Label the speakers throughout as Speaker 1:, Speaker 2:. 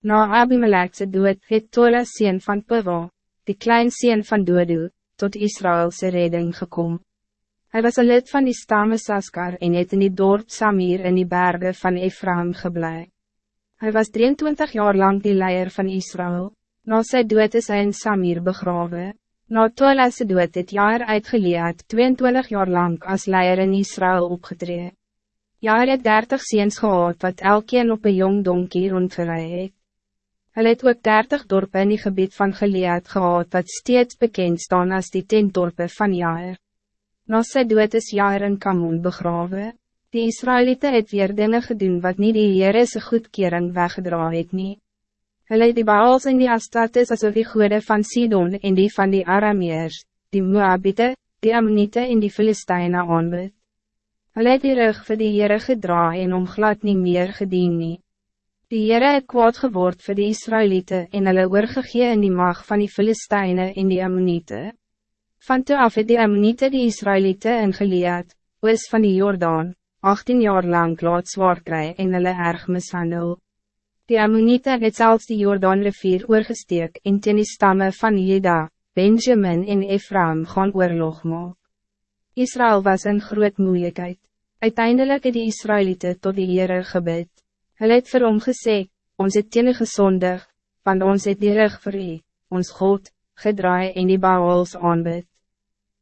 Speaker 1: Na Abimelekse dood het Tola sien van Pewa, die klein sien van Dodo, tot Israëlse redding gekom. Hij was een lid van die stamme Saskar en het in die dorp Samir in die bergen van Ephraim geblei. Hij was 23 jaar lang die leier van Israël. Na sy dood is hy in Samir begraven. Na Tolase dood het jaar uitgeleid 22 jaar lang als leier in Israël opgetree. Jaar het 30 seens gehad wat elkeen op een jong donkie rondgerei het. Hy het ook 30 dorpen in die gebied van Gilead gehad wat steeds bekend staan als die tentdorpe van Jair. Na sy dood is Jair in Kamoon begraven. Die Israëlieten het weer dinge gedoen wat niet die Heere sy goedkering weggedra het nie. Hulle het die Baals in die Astates asof die goede van Sidon en die van die Arameers, die Moabite, die Ammonite en die Filisteine aanbid. Hulle het die rug vir die Heere gedra en om glad nie meer gedien nie. Die Heere het kwaad geword vir die Israëlieten en hulle oorgegee in die mag van die Filisteine en die Ammonite. Van toe af het die Ammonite die Israëlieten ingeleid, oos van die Jordaan, 18 jaar lang laat zwaar kry en hulle erg mishandel. Die Ammonite het zelfs die Jordaan rivier oorgesteek en teen die stamme van Jeda, Benjamin en Ephraim gaan oorlog maak. Israël was in groot moeilijkheid. Uiteindelijk het die Israëlieten tot die Heere gebid. Hulle het vir hom gesê, ons het teen gezondig, want ons het die rug vir u, ons God, gedraai en die Baals aanbid.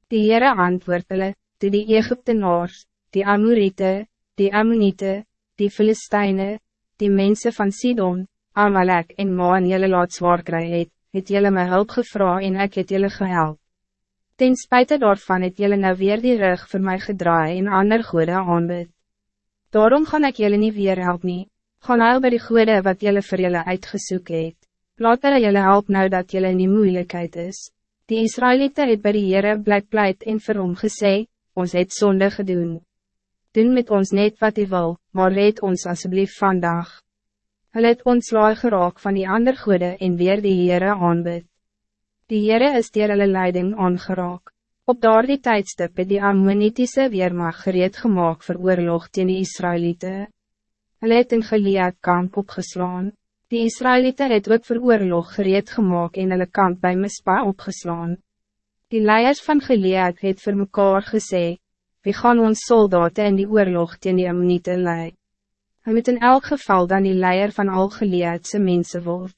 Speaker 1: Die Heere antwoord hulle, toe die Egyptenaars, die Amorite, die Ammonite, die Filisteine, die mensen van Sidon, Amalek en Maan jylle laat zwaar kry het, het jylle my hulp gevra en ek het jylle gehelp. Ten spijt daarvan het jullie nou weer die rug voor mij gedraai en ander goede aanbid. Daarom gaan ik jullie niet weer help nie. Gaan nou bij die goede wat jullie voor jullie uitgezoek het. Laat hulle jullie help nou dat jullie in die moeilijkheid is. Die Israëlieten het by die Heere blijk pleit en vir hom gesê, ons het zonde gedoen. Doen met ons net wat hij wil, maar red ons alsjeblieft vandaag. Hulle het ons laai geraak van die ander goede en weer die Heere aanbid. Die Heere is dier hulle leiding aangeraak. Op daardie tijdstip het die Ammonitische weermacht gereed gemaakt vir oorlog teen die Israëlieten. Hulle het in Gilead kamp opgeslaan. Die Israëlieten het ook vir oorlog gereed gemaakt en hulle kamp bij Mispa opgeslaan. Die leiers van Gilead het vir mekaar gesê, wie gaan ons soldaten in die oorlog teen die Ammonite lei? Hy moet in elk geval dan die leier van al Gileadse mensen word.